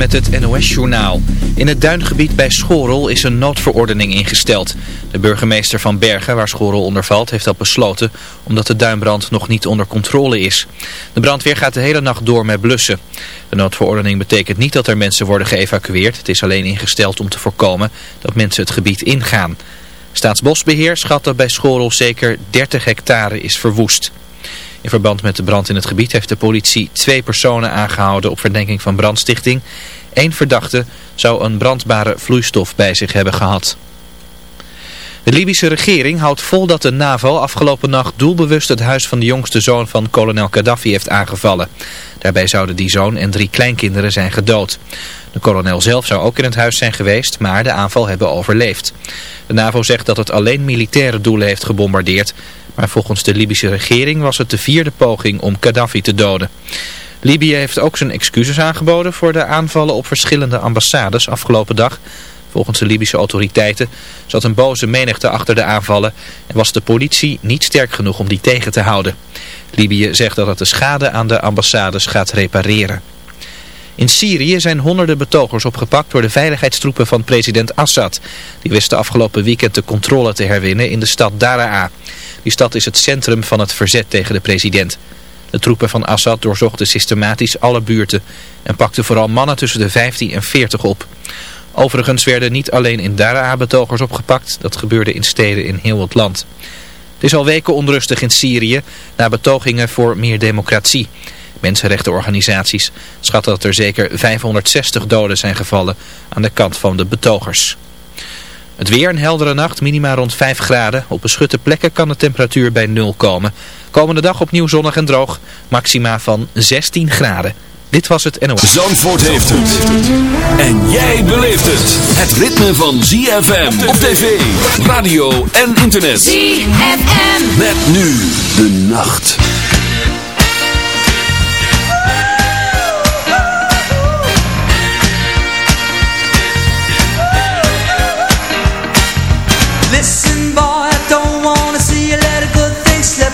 met het NOS-journaal. In het duingebied bij Schorel is een noodverordening ingesteld. De burgemeester van Bergen, waar Schorel onder valt, heeft dat besloten... omdat de duinbrand nog niet onder controle is. De brandweer gaat de hele nacht door met blussen. De noodverordening betekent niet dat er mensen worden geëvacueerd. Het is alleen ingesteld om te voorkomen dat mensen het gebied ingaan. Staatsbosbeheer schat dat bij Schorel zeker 30 hectare is verwoest. In verband met de brand in het gebied heeft de politie twee personen aangehouden op verdenking van brandstichting. Eén verdachte zou een brandbare vloeistof bij zich hebben gehad. De Libische regering houdt vol dat de NAVO afgelopen nacht doelbewust het huis van de jongste zoon van kolonel Gaddafi heeft aangevallen. Daarbij zouden die zoon en drie kleinkinderen zijn gedood. De kolonel zelf zou ook in het huis zijn geweest, maar de aanval hebben overleefd. De NAVO zegt dat het alleen militaire doelen heeft gebombardeerd, maar volgens de Libische regering was het de vierde poging om Gaddafi te doden. Libië heeft ook zijn excuses aangeboden voor de aanvallen op verschillende ambassades afgelopen dag. Volgens de Libische autoriteiten zat een boze menigte achter de aanvallen en was de politie niet sterk genoeg om die tegen te houden. Libië zegt dat het de schade aan de ambassades gaat repareren. In Syrië zijn honderden betogers opgepakt door de veiligheidstroepen van president Assad. Die wisten afgelopen weekend de controle te herwinnen in de stad Daraa. Die stad is het centrum van het verzet tegen de president. De troepen van Assad doorzochten systematisch alle buurten en pakten vooral mannen tussen de 15 en 40 op. Overigens werden niet alleen in Daraa betogers opgepakt, dat gebeurde in steden in heel het land. Het is al weken onrustig in Syrië na betogingen voor meer democratie. Mensenrechtenorganisaties schatten dat er zeker 560 doden zijn gevallen aan de kant van de betogers. Het weer een heldere nacht, minima rond 5 graden. Op beschutte plekken kan de temperatuur bij 0 komen. Komende dag opnieuw zonnig en droog, maxima van 16 graden. Dit was het NOS. Zandvoort heeft het. En jij beleeft het. Het ritme van ZFM op tv, radio en internet. ZFM. Met nu de nacht.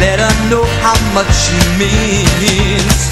Let her know how much she means.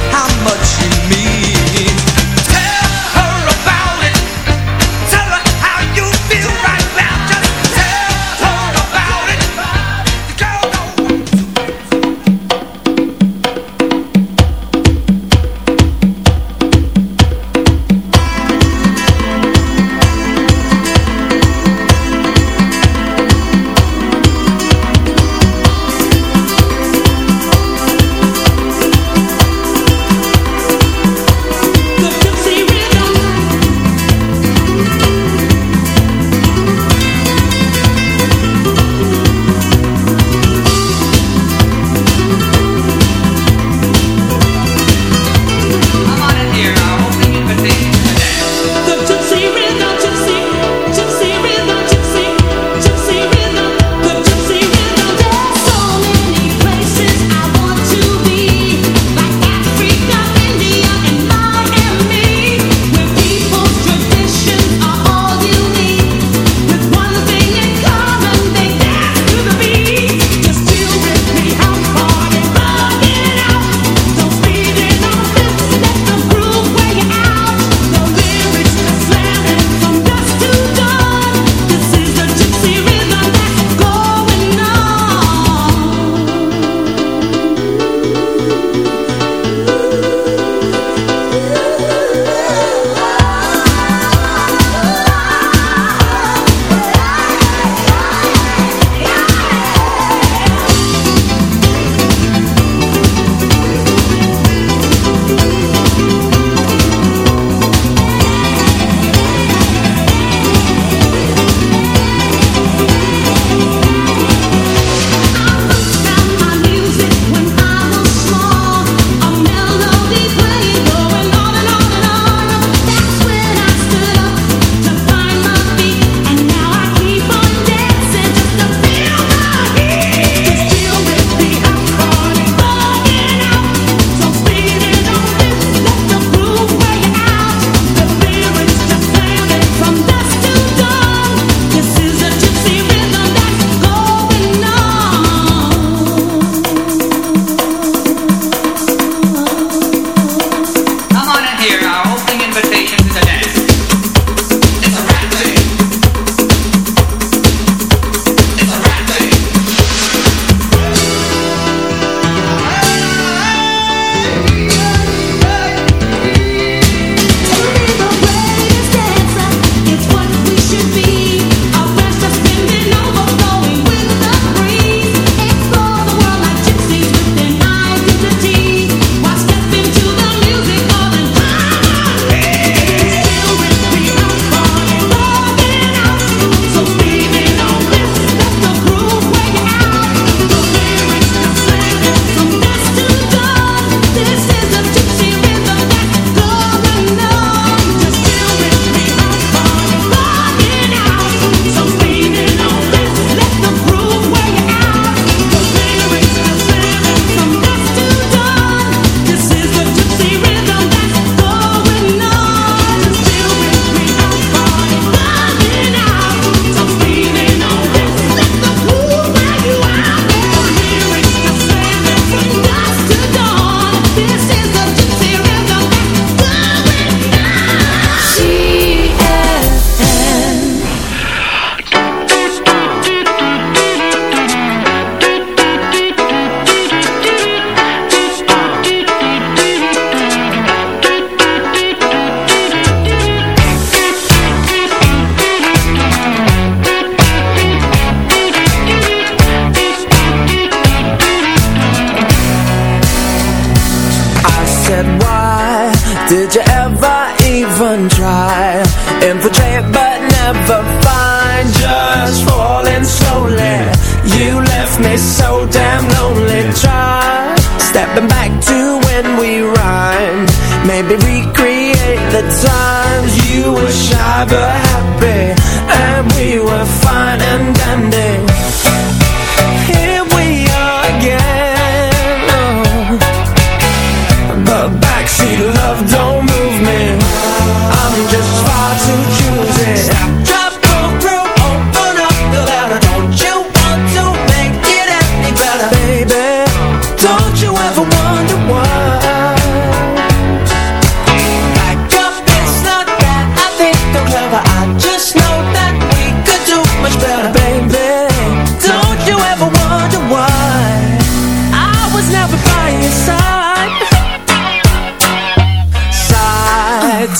even try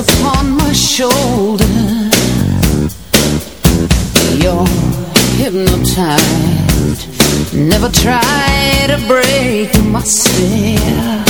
upon my shoulder. You're hypnotized. Never try to break my spell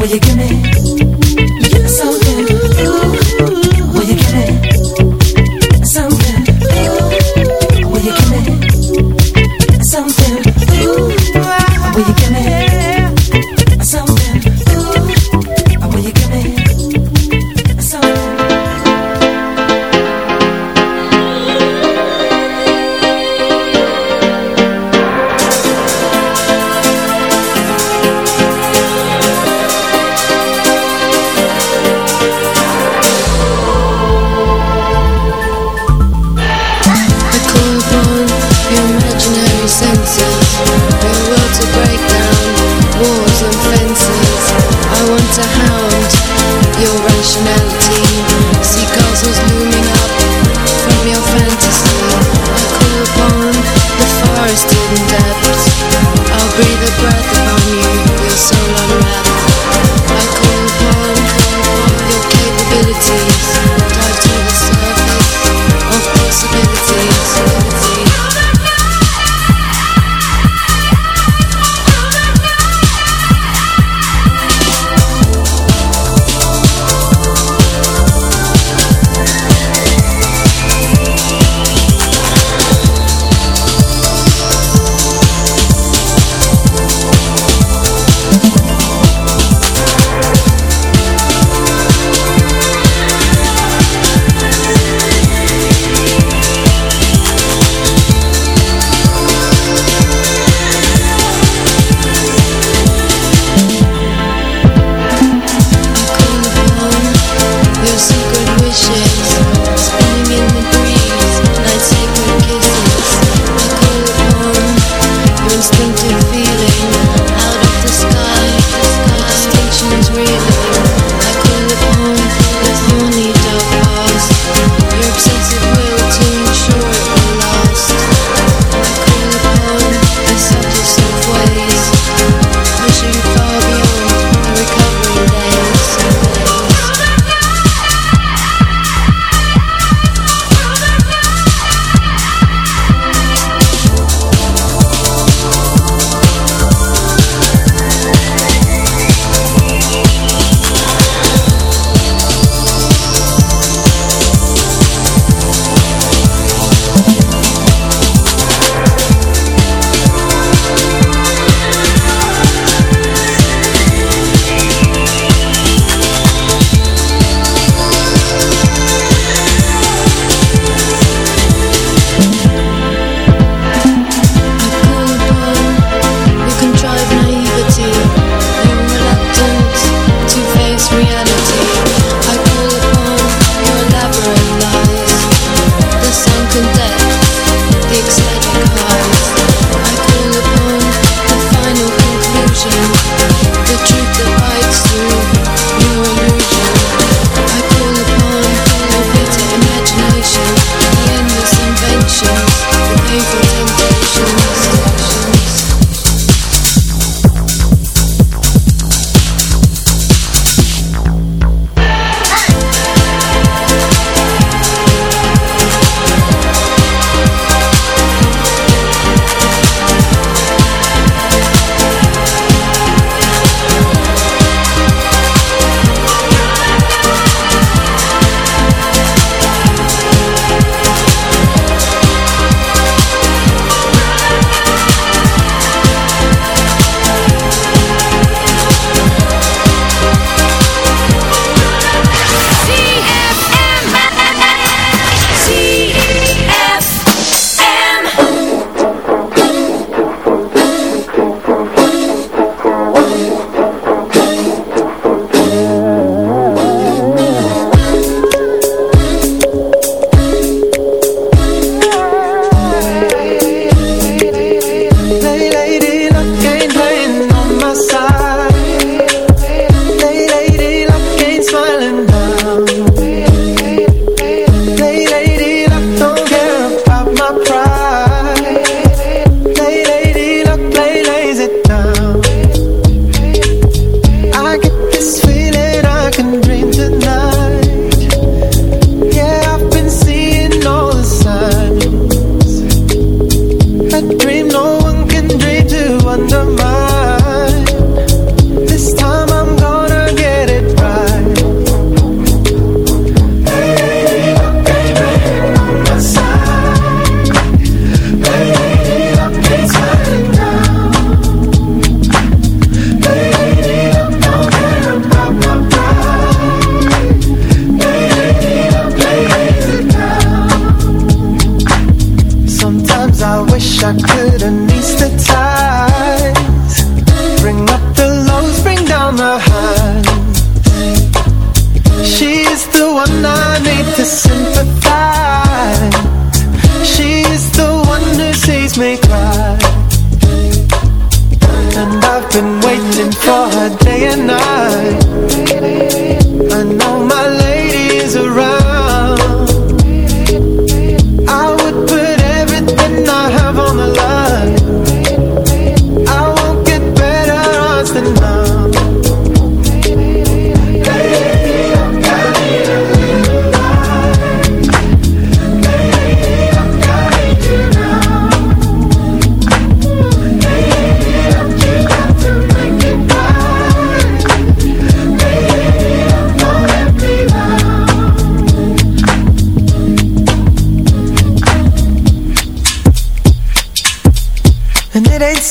will you give me?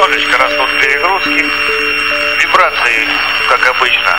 немножечко растут перегрузки, вибрации, как обычно,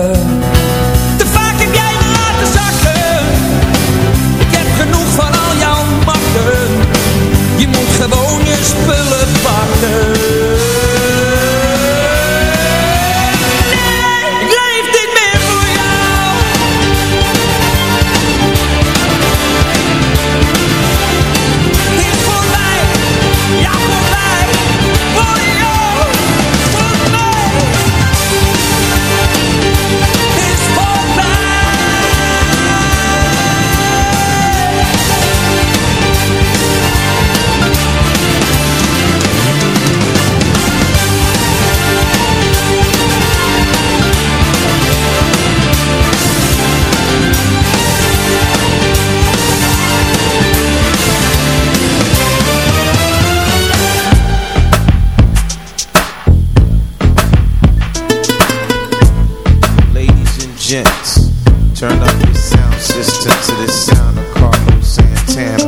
gents, turn up your sound system to the sound of Carlos Santana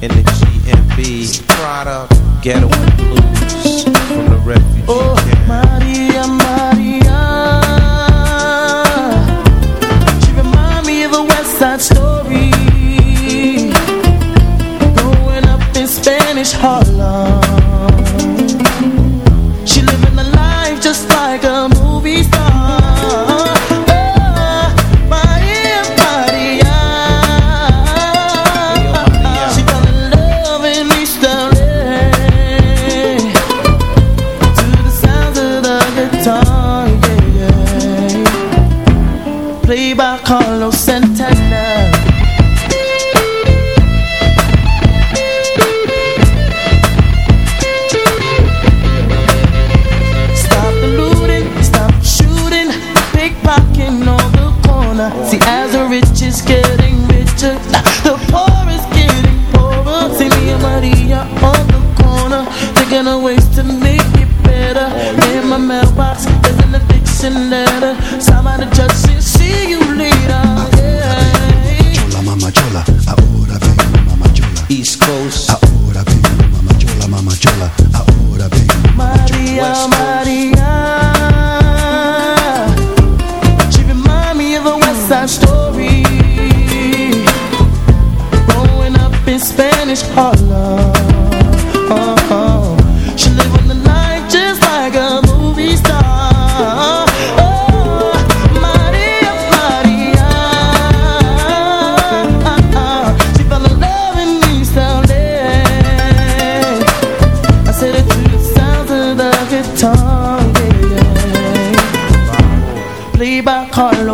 in the GMB product Ghetto Blues from the refugee oh, camp. Maria, Maria, she remind me of a West Side Story, growing up in Spanish Harlem.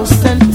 house and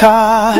car